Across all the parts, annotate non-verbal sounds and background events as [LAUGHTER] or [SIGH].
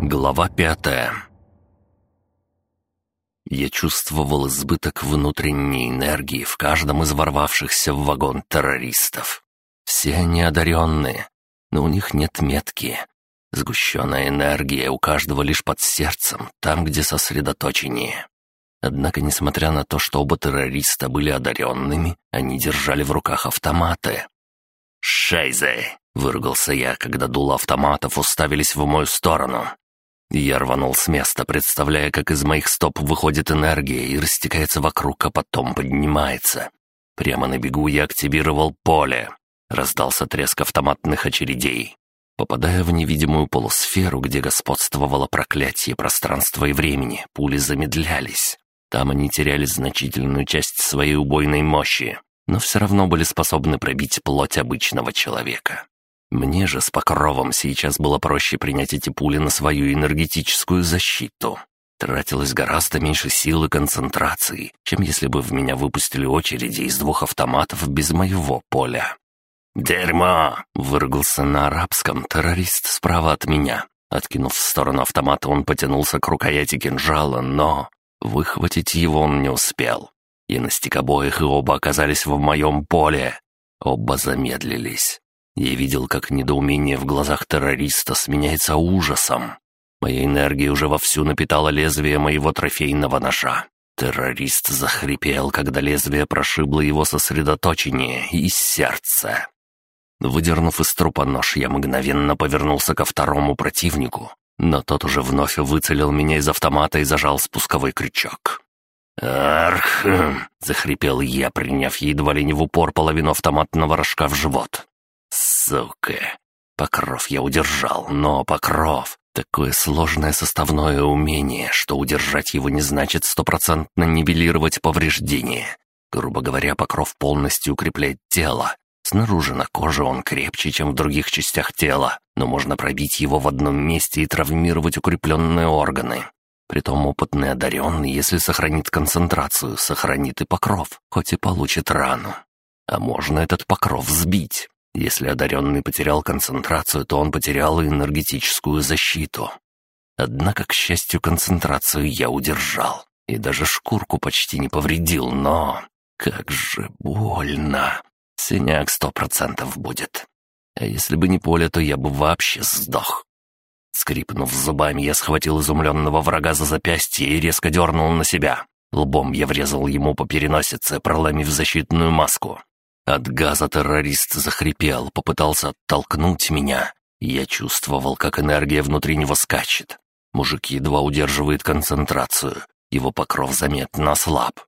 Глава пятая Я чувствовал избыток внутренней энергии в каждом из ворвавшихся в вагон террористов. Все они одаренные, но у них нет метки. Сгущенная энергия у каждого лишь под сердцем, там, где сосредоточение. Однако, несмотря на то, что оба террориста были одаренными, они держали в руках автоматы. «Шейзе!» — выругался я, когда дула автоматов уставились в мою сторону. Я рванул с места, представляя, как из моих стоп выходит энергия и растекается вокруг, а потом поднимается. Прямо на бегу я активировал поле. Раздался треск автоматных очередей. Попадая в невидимую полусферу, где господствовало проклятие пространства и времени, пули замедлялись. Там они теряли значительную часть своей убойной мощи, но все равно были способны пробить плоть обычного человека. Мне же с покровом сейчас было проще принять эти пули на свою энергетическую защиту. Тратилось гораздо меньше сил и концентрации, чем если бы в меня выпустили очереди из двух автоматов без моего поля. «Дерьмо!» — выругался на арабском террорист справа от меня. Откинув в сторону автомата, он потянулся к рукояти кинжала, но... Выхватить его он не успел. Я настиг обоих, и оба оказались в моем поле. Оба замедлились. Я видел, как недоумение в глазах террориста сменяется ужасом. Моя энергия уже вовсю напитала лезвие моего трофейного ножа. Террорист захрипел, когда лезвие прошибло его сосредоточение и сердце. Выдернув из трупа нож, я мгновенно повернулся ко второму противнику, но тот уже вновь выцелил меня из автомата и зажал спусковой крючок. «Арх!» — захрипел я, приняв едва ли не в упор половину автоматного рожка в живот. Сука! Покров я удержал, но покров — такое сложное составное умение, что удержать его не значит стопроцентно нивелировать повреждения. Грубо говоря, покров полностью укрепляет тело. Снаружи на коже он крепче, чем в других частях тела, но можно пробить его в одном месте и травмировать укрепленные органы. Притом опытный одаренный, если сохранит концентрацию, сохранит и покров, хоть и получит рану. А можно этот покров сбить. Если одаренный потерял концентрацию, то он потерял и энергетическую защиту. Однако, к счастью, концентрацию я удержал и даже шкурку почти не повредил, но... Как же больно! Синяк сто процентов будет. А если бы не поле, то я бы вообще сдох. Скрипнув зубами, я схватил изумленного врага за запястье и резко дернул на себя. Лбом я врезал ему по переносице, проломив защитную маску. От газа террорист захрипел, попытался оттолкнуть меня. Я чувствовал, как энергия внутри него скачет. Мужик едва удерживает концентрацию. Его покров заметно ослаб.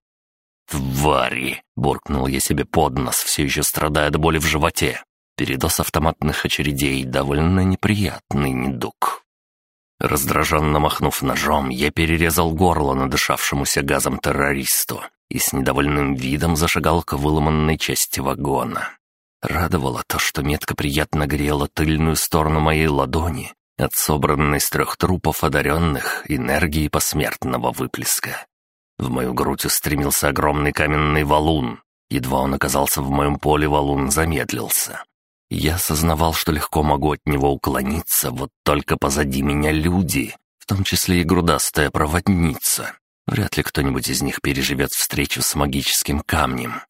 «Твари!» — буркнул я себе под нос, все еще страдая от боли в животе. Передос автоматных очередей — довольно неприятный недуг. Раздраженно махнув ножом, я перерезал горло надышавшемуся газом террористу и с недовольным видом зашагал к выломанной части вагона. Радовало то, что метка приятно грела тыльную сторону моей ладони от собранной из трех трупов одаренных энергии посмертного выплеска. В мою грудь устремился огромный каменный валун. Едва он оказался в моем поле, валун замедлился. Я осознавал, что легко могу от него уклониться, вот только позади меня люди, в том числе и грудастая проводница. Вряд ли кто-нибудь из них переживет встречу с магическим камнем.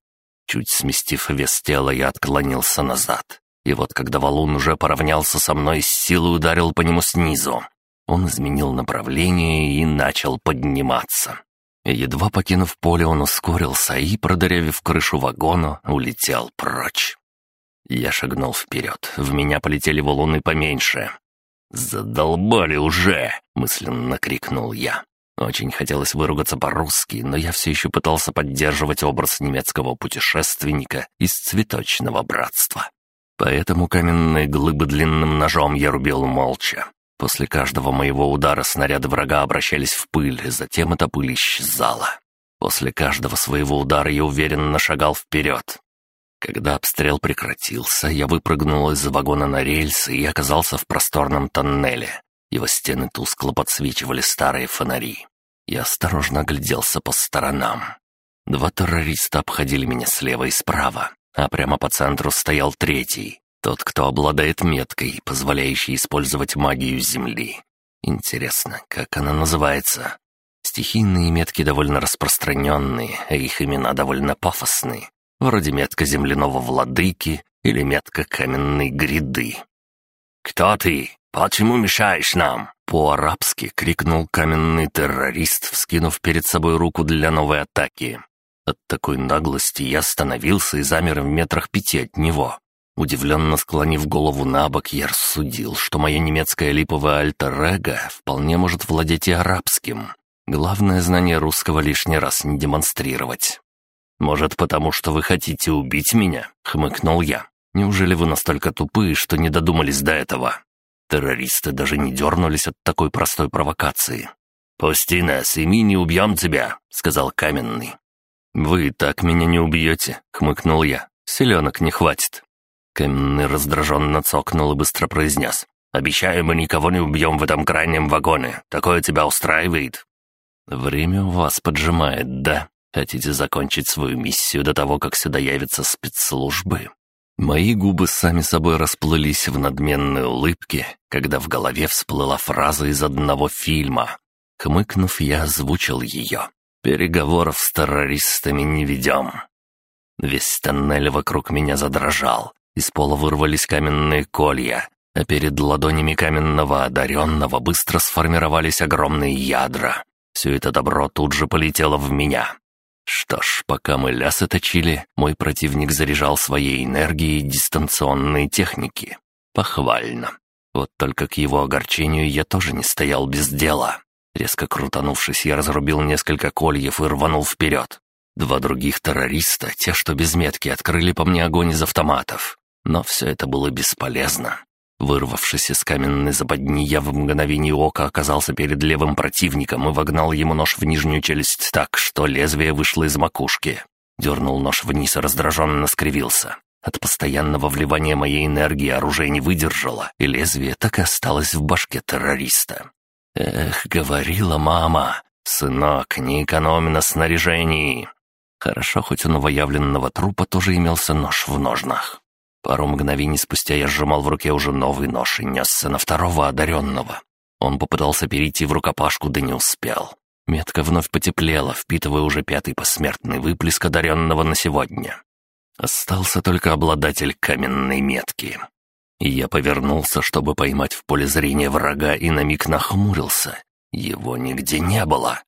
Чуть сместив вес тела, я отклонился назад. И вот когда валун уже поравнялся со мной, с силой ударил по нему снизу. Он изменил направление и начал подниматься. Едва покинув поле, он ускорился и, продырявив крышу вагона, улетел прочь. Я шагнул вперед, в меня полетели валуны поменьше. «Задолбали уже!» — мысленно крикнул я. Очень хотелось выругаться по-русски, но я все еще пытался поддерживать образ немецкого путешественника из цветочного братства. Поэтому каменные глыбы длинным ножом я рубил молча. После каждого моего удара снаряды врага обращались в пыль, затем эта пыль исчезала. После каждого своего удара я уверенно шагал вперед. Когда обстрел прекратился, я выпрыгнул из вагона на рельсы и оказался в просторном тоннеле. Его стены тускло подсвечивали старые фонари. Я осторожно огляделся по сторонам. Два террориста обходили меня слева и справа, а прямо по центру стоял третий, тот, кто обладает меткой, позволяющей использовать магию Земли. Интересно, как она называется? Стихийные метки довольно распространенные, а их имена довольно пафосные. Вроде метка земляного владыки или метка каменной гряды. «Кто ты? Почему мешаешь нам?» По-арабски крикнул каменный террорист, вскинув перед собой руку для новой атаки. От такой наглости я остановился и замер в метрах пяти от него. Удивленно склонив голову на бок, я рассудил, что мое немецкое липовое альтер вполне может владеть и арабским. Главное знание русского лишний раз не демонстрировать. «Может, потому что вы хотите убить меня?» — хмыкнул я. «Неужели вы настолько тупые, что не додумались до этого?» Террористы даже не дернулись от такой простой провокации. «Пусти нас, и мы не убьем тебя», — сказал Каменный. «Вы так меня не убьете», — хмыкнул я. «Селенок не хватит». Каменный раздраженно цокнул и быстро произнес. «Обещаю, мы никого не убьем в этом крайнем вагоне. Такое тебя устраивает?» «Время у вас поджимает, да? Хотите закончить свою миссию до того, как сюда явятся спецслужбы?» Мои губы сами собой расплылись в надменной улыбке, когда в голове всплыла фраза из одного фильма. Хмыкнув, я озвучил ее. Переговоров с террористами не ведем. Весь тоннель вокруг меня задрожал. Из пола вырвались каменные колья, а перед ладонями каменного одаренного быстро сформировались огромные ядра. Все это добро тут же полетело в меня. Что ж, пока мы лясы точили, мой противник заряжал своей энергией дистанционные техники. Похвально. Вот только к его огорчению я тоже не стоял без дела. Резко крутанувшись, я разрубил несколько кольев и рванул вперед. Два других террориста, те, что без метки, открыли по мне огонь из автоматов. Но все это было бесполезно. Вырвавшись из каменной западни, я в мгновение ока оказался перед левым противником и вогнал ему нож в нижнюю челюсть так, что лезвие вышло из макушки. Дернул нож вниз и раздраженно скривился. От постоянного вливания моей энергии оружие не выдержало, и лезвие так и осталось в башке террориста. Эх, говорила мама, сынок, не экономи на снаряжении. Хорошо, хоть у новоявленного трупа тоже имелся нож в ножнах. Пару мгновений спустя я сжимал в руке уже новый нож и несся на второго одаренного. Он попытался перейти в рукопашку, да не успел. Метка вновь потеплела, впитывая уже пятый посмертный выплеск одаренного на сегодня. Остался только обладатель каменной метки я повернулся, чтобы поймать в поле зрения врага, и на миг нахмурился. Его нигде не было.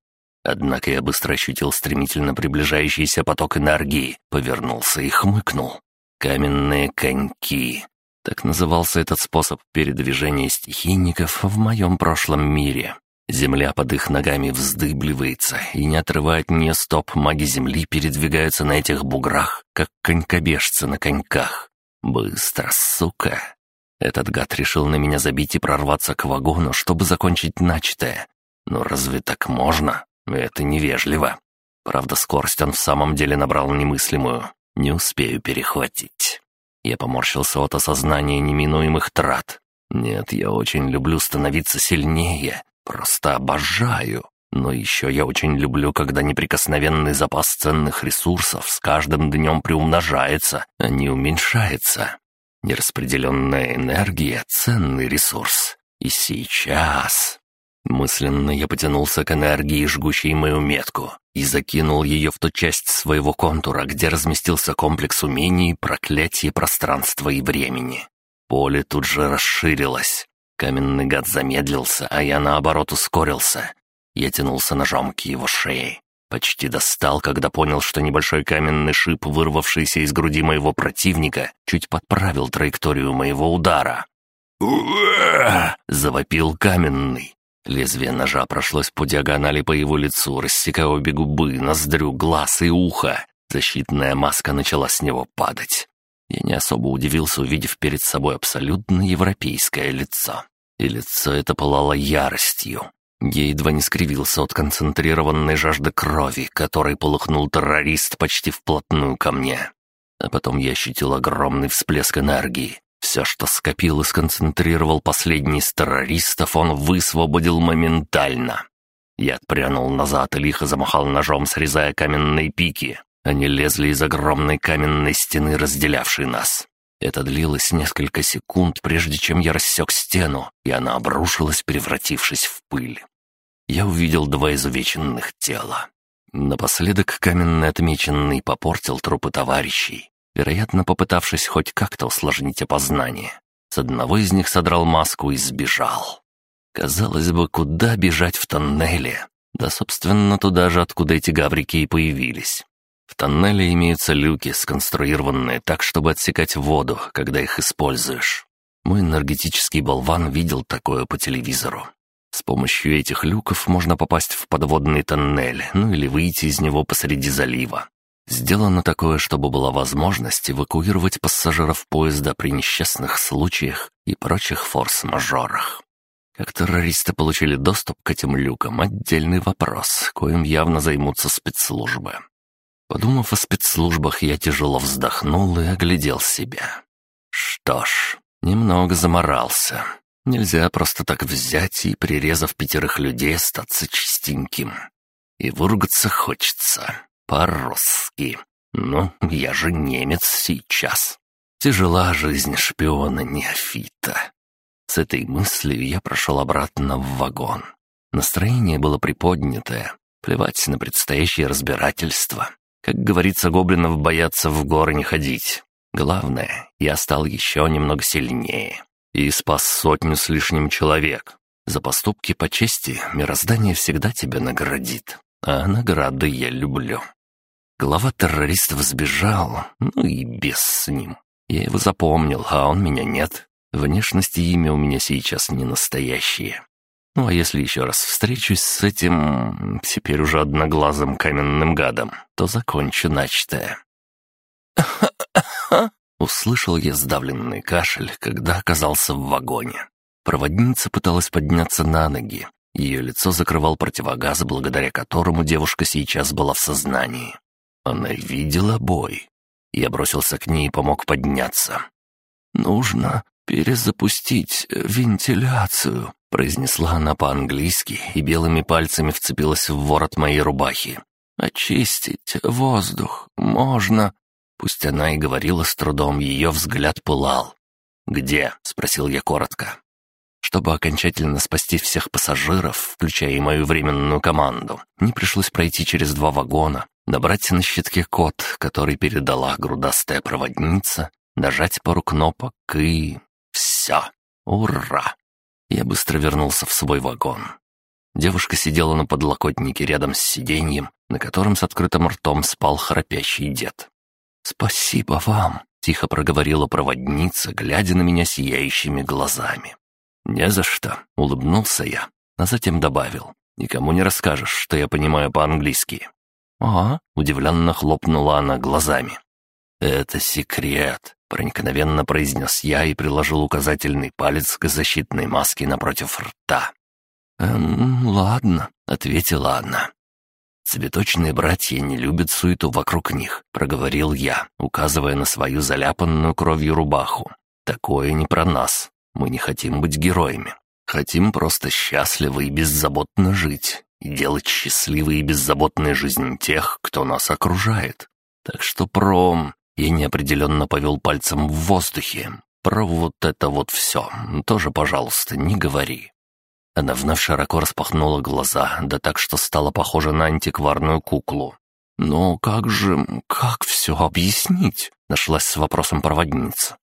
Однако я быстро ощутил стремительно приближающийся поток энергии, повернулся и хмыкнул. «Каменные коньки». Так назывался этот способ передвижения стихийников в моем прошлом мире. Земля под их ногами вздыбливается, и не отрывая от нее стоп, маги Земли передвигаются на этих буграх, как конькобежцы на коньках. Быстро, сука. Этот гад решил на меня забить и прорваться к вагону, чтобы закончить начатое. Но разве так можно? Это невежливо. Правда, скорость он в самом деле набрал немыслимую. Не успею перехватить. Я поморщился от осознания неминуемых трат. Нет, я очень люблю становиться сильнее. Просто обожаю. Но еще я очень люблю, когда неприкосновенный запас ценных ресурсов с каждым днем приумножается, а не уменьшается. Нераспределенная энергия — ценный ресурс. И сейчас... Мысленно я потянулся к энергии, жгущей мою метку, и закинул ее в ту часть своего контура, где разместился комплекс умений, проклятие пространства и времени. Поле тут же расширилось. Каменный гад замедлился, а я, наоборот, ускорился. Я тянулся ножом к его шее. Почти достал, когда понял, что небольшой каменный шип, вырвавшийся из груди моего противника, чуть подправил траекторию моего удара. «Уа!» — завопил каменный. Лезвие ножа прошлось по диагонали по его лицу, рассекая обе губы, ноздрю, глаз и ухо. Защитная маска начала с него падать. Я не особо удивился, увидев перед собой абсолютно европейское лицо. И лицо это пылало яростью. Я едва не скривился от концентрированной жажды крови, которой полыхнул террорист почти вплотную ко мне. А потом я ощутил огромный всплеск энергии. Все, что скопил и сконцентрировал последний из террористов, он высвободил моментально. Я отпрянул назад и лихо замахал ножом, срезая каменные пики. Они лезли из огромной каменной стены, разделявшей нас. Это длилось несколько секунд, прежде чем я рассек стену, и она обрушилась, превратившись в пыль. Я увидел два изувеченных тела. Напоследок каменный отмеченный попортил трупы товарищей, вероятно, попытавшись хоть как-то усложнить опознание. С одного из них содрал маску и сбежал. Казалось бы, куда бежать в тоннеле? Да, собственно, туда же, откуда эти гаврики и появились. В тоннеле имеются люки, сконструированные так, чтобы отсекать воду, когда их используешь. Мой энергетический болван видел такое по телевизору. С помощью этих люков можно попасть в подводный тоннель, ну или выйти из него посреди залива. Сделано такое, чтобы была возможность эвакуировать пассажиров поезда при несчастных случаях и прочих форс-мажорах. Как террористы получили доступ к этим люкам – отдельный вопрос, коим явно займутся спецслужбы. Подумав о спецслужбах, я тяжело вздохнул и оглядел себя. Что ж, немного заморался. Нельзя просто так взять и, прирезав пятерых людей, остаться чистеньким. И выругаться хочется. По-русски. Ну, я же немец сейчас. Тяжела жизнь шпиона-неофита. С этой мыслью я прошел обратно в вагон. Настроение было приподнятое. Плевать на предстоящее разбирательство. Как говорится, гоблинов боятся в горы не ходить. Главное, я стал еще немного сильнее и спас сотню с лишним человек. За поступки по чести мироздание всегда тебя наградит, а награды я люблю. Глава террористов сбежал, ну и без с ним. Я его запомнил, а он меня нет. Внешность и имя у меня сейчас не настоящие. Ну а если еще раз встречусь с этим, теперь уже одноглазым каменным гадом, то закончу начатое. [COUGHS] Услышал я сдавленный кашель, когда оказался в вагоне. Проводница пыталась подняться на ноги. Ее лицо закрывал противогаз, благодаря которому девушка сейчас была в сознании. Она видела бой. Я бросился к ней и помог подняться. «Нужно перезапустить вентиляцию», произнесла она по-английски и белыми пальцами вцепилась в ворот моей рубахи. «Очистить воздух можно». Пусть она и говорила с трудом, ее взгляд пылал. «Где?» — спросил я коротко. Чтобы окончательно спасти всех пассажиров, включая и мою временную команду, мне пришлось пройти через два вагона, набрать на щитке код, который передала грудастая проводница, нажать пару кнопок и... Все. Ура! Я быстро вернулся в свой вагон. Девушка сидела на подлокотнике рядом с сиденьем, на котором с открытым ртом спал храпящий дед. «Спасибо вам», — тихо проговорила проводница, глядя на меня сияющими глазами. «Не за что», — улыбнулся я, а затем добавил. «Никому не расскажешь, что я понимаю по-английски». «А?» — удивленно хлопнула она глазами. «Это секрет», — проникновенно произнес я и приложил указательный палец к защитной маске напротив рта. «Эм, ладно», — ответила она. «Цветочные братья не любят суету вокруг них», — проговорил я, указывая на свою заляпанную кровью рубаху. «Такое не про нас. Мы не хотим быть героями. Хотим просто счастливо и беззаботно жить делать счастливой и беззаботной жизнь тех, кто нас окружает. Так что про... Я неопределенно повел пальцем в воздухе. Про вот это вот все. Тоже, пожалуйста, не говори. Она вновь широко распахнула глаза, да так, что стала похожа на антикварную куклу. «Но как же... как все объяснить?» — нашлась с вопросом проводница.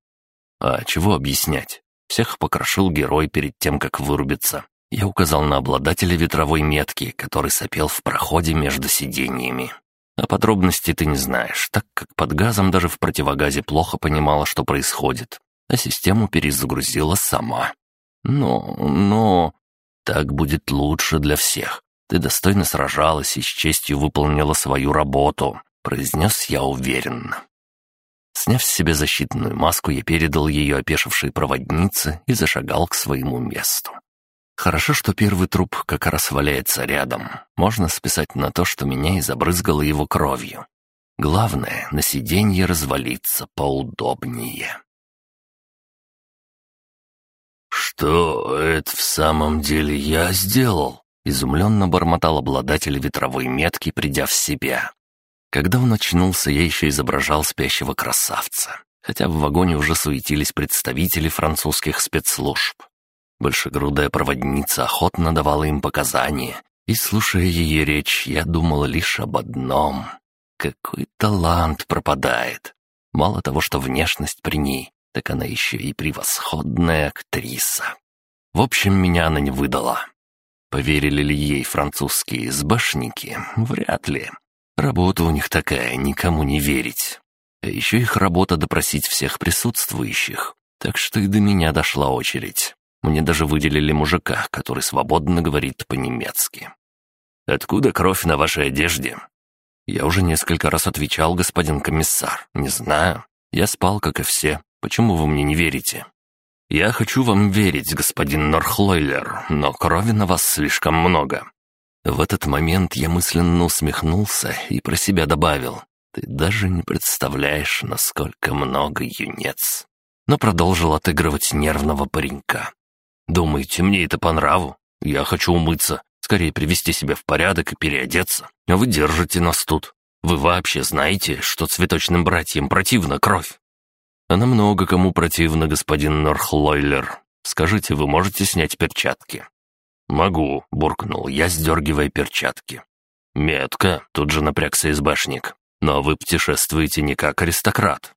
«А чего объяснять? Всех покрошил герой перед тем, как вырубиться. Я указал на обладателя ветровой метки, который сопел в проходе между сиденьями. А подробностей ты не знаешь, так как под газом даже в противогазе плохо понимала, что происходит, а систему перезагрузила сама. Но, но... Так будет лучше для всех. Ты достойно сражалась и с честью выполнила свою работу», — произнес я уверенно. Сняв с себя защитную маску, я передал ее опешившей проводнице и зашагал к своему месту. Хорошо, что первый труп как раз валяется рядом. Можно списать на то, что меня и забрызгало его кровью. Главное, на сиденье развалиться поудобнее. «Что это в самом деле я сделал?» — изумленно бормотал обладатель ветровой метки, придя в себя. Когда он очнулся, я еще изображал спящего красавца. хотя в вагоне уже суетились представители французских спецслужб. Большегрудая проводница охотно давала им показания, и, слушая ее речь, я думал лишь об одном. Какой талант пропадает. Мало того, что внешность при ней, так она еще и превосходная актриса. В общем, меня она не выдала. Поверили ли ей французские СБшники? Вряд ли. Работа у них такая, никому не верить. А еще их работа допросить всех присутствующих. Так что и до меня дошла очередь. Мне даже выделили мужика, который свободно говорит по-немецки. «Откуда кровь на вашей одежде?» «Я уже несколько раз отвечал, господин комиссар. Не знаю. Я спал, как и все. Почему вы мне не верите?» «Я хочу вам верить, господин Норхлойлер, но крови на вас слишком много». В этот момент я мысленно усмехнулся и про себя добавил. «Ты даже не представляешь, насколько много, юнец». Но продолжил отыгрывать нервного паренька. «Думаете, мне это по нраву? Я хочу умыться, скорее привести себя в порядок и переодеться. А вы держите нас тут. Вы вообще знаете, что цветочным братьям противна кровь?» Она много кому противна, господин Норхлойлер. Скажите, вы можете снять перчатки?» «Могу», — буркнул я, сдергивая перчатки. «Метка», — тут же напрягся избашник. «Но вы путешествуете не как аристократ».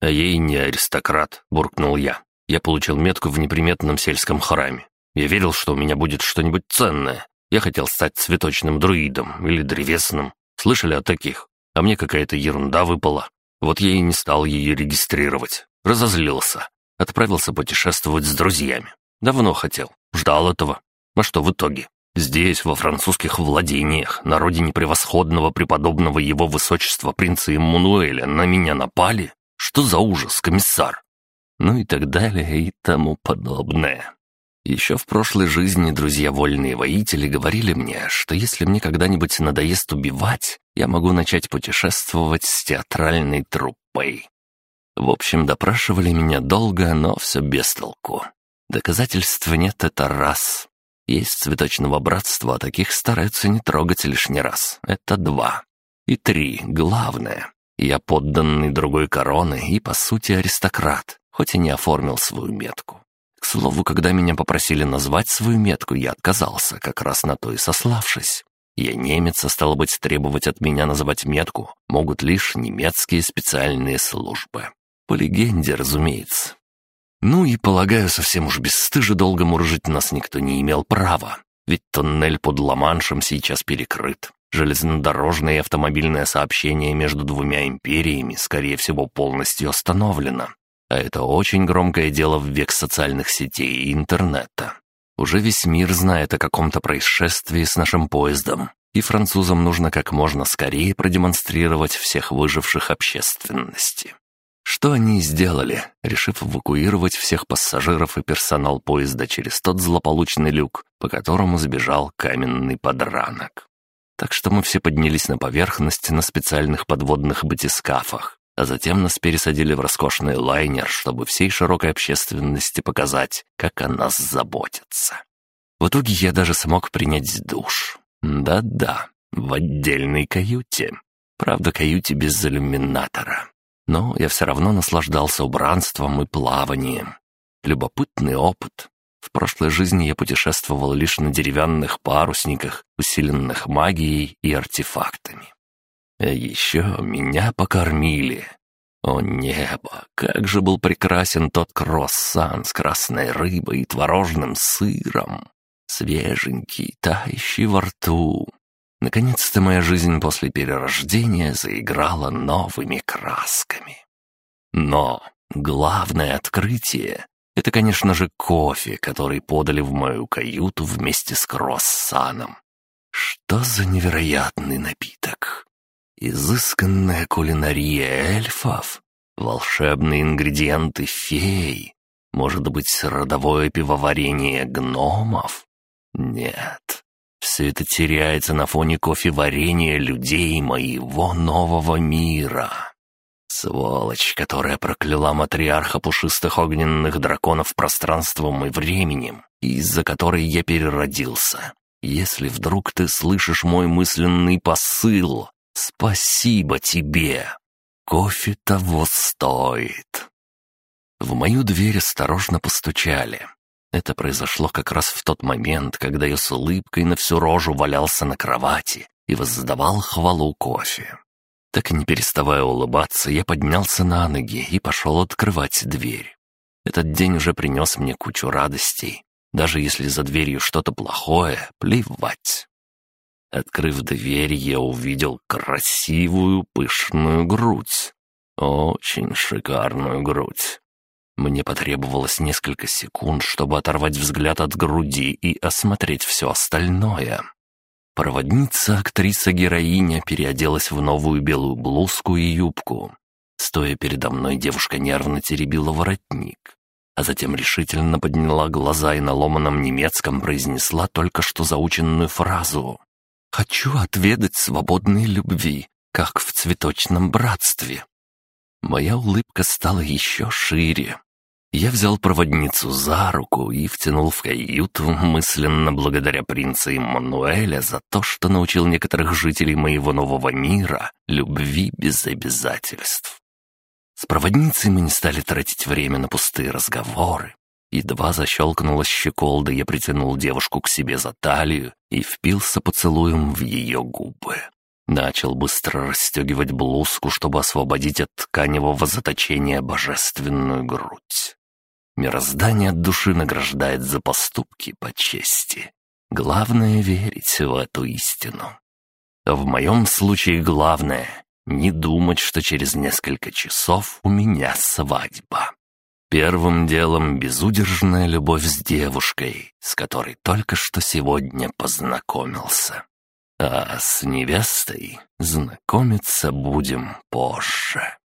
«А я не аристократ», — буркнул я. «Я получил метку в неприметном сельском храме. Я верил, что у меня будет что-нибудь ценное. Я хотел стать цветочным друидом или древесным. Слышали о таких? А мне какая-то ерунда выпала. Вот я и не стал ее регистрировать. Разозлился. Отправился путешествовать с друзьями. Давно хотел. Ждал этого. А что в итоге? Здесь, во французских владениях, на родине превосходного преподобного его высочества принца Эммануэля, на меня напали? Что за ужас, комиссар? Ну и так далее и тому подобное. Еще в прошлой жизни друзья-вольные воители говорили мне, что если мне когда-нибудь надоест убивать, я могу начать путешествовать с театральной труппой. В общем, допрашивали меня долго, но все без толку. Доказательств нет, это раз. Есть цветочного братства, а таких стараются не трогать лишний раз. Это два. И три, главное. Я подданный другой короны и, по сути, аристократ, хоть и не оформил свою метку. К слову, когда меня попросили назвать свою метку, я отказался, как раз на то и сославшись. Я немец, а стало быть, требовать от меня называть метку могут лишь немецкие специальные службы. По легенде, разумеется. Ну и, полагаю, совсем уж бесстыже долго мурыжить нас никто не имел права, ведь тоннель под Ла-Маншем сейчас перекрыт. Железнодорожное и автомобильное сообщение между двумя империями, скорее всего, полностью остановлено. А это очень громкое дело в век социальных сетей и интернета. Уже весь мир знает о каком-то происшествии с нашим поездом, и французам нужно как можно скорее продемонстрировать всех выживших общественности. Что они сделали, решив эвакуировать всех пассажиров и персонал поезда через тот злополучный люк, по которому сбежал каменный подранок. Так что мы все поднялись на поверхность на специальных подводных батискафах, а затем нас пересадили в роскошный лайнер, чтобы всей широкой общественности показать, как о нас заботятся. В итоге я даже смог принять душ. Да-да, в отдельной каюте. Правда, каюте без иллюминатора. Но я все равно наслаждался убранством и плаванием. Любопытный опыт. В прошлой жизни я путешествовал лишь на деревянных парусниках, усиленных магией и артефактами. А еще меня покормили. О небо, как же был прекрасен тот круассан с красной рыбой и творожным сыром. Свеженький, тающий во рту. Наконец-то моя жизнь после перерождения заиграла новыми красками. Но главное открытие — это, конечно же, кофе, который подали в мою каюту вместе с круассаном. Что за невероятный напиток! Изысканная кулинария эльфов, волшебные ингредиенты фей, может быть, родовое пивоварение гномов? Нет, все это теряется на фоне кофеварения людей моего нового мира. Сволочь, которая прокляла матриарха пушистых огненных драконов пространством и временем, из-за которой я переродился. Если вдруг ты слышишь мой мысленный посыл, «Спасибо тебе!» кофе того стоит. В мою дверь осторожно постучали. Это произошло как раз в тот момент, когда я с улыбкой на всю рожу валялся на кровати и воздавал хвалу кофе. Так и не переставая улыбаться, я поднялся на ноги и пошел открывать дверь. Этот день уже принес мне кучу радостей. Даже если за дверью что-то плохое, плевать. Открыв дверь, я увидел красивую пышную грудь. Очень шикарную грудь. Мне потребовалось несколько секунд, чтобы оторвать взгляд от груди и осмотреть все остальное. Проводница, актриса-героиня, переоделась в новую белую блузку и юбку. Стоя передо мной, девушка нервно теребила воротник, а затем решительно подняла глаза и на ломаном немецком произнесла только что заученную фразу «Хочу отведать свободной любви, как в цветочном братстве». Моя улыбка стала еще шире. Я взял проводницу за руку и втянул в каюту, мысленно благодаря принца Иммануэля за то, что научил некоторых жителей моего нового мира любви без обязательств. С проводницей мы не стали тратить время на пустые разговоры. Едва защелкнулась щеколда, я притянул девушку к себе за талию и впился поцелуем в ее губы. Начал быстро расстегивать блузку, чтобы освободить от тканевого заточения божественную грудь. Мироздание от души награждает за поступки по чести. Главное — верить в эту истину. В моем случае главное — не думать, что через несколько часов у меня свадьба. Первым делом безудержная любовь с девушкой, с которой только что сегодня познакомился. А с невестой знакомиться будем позже.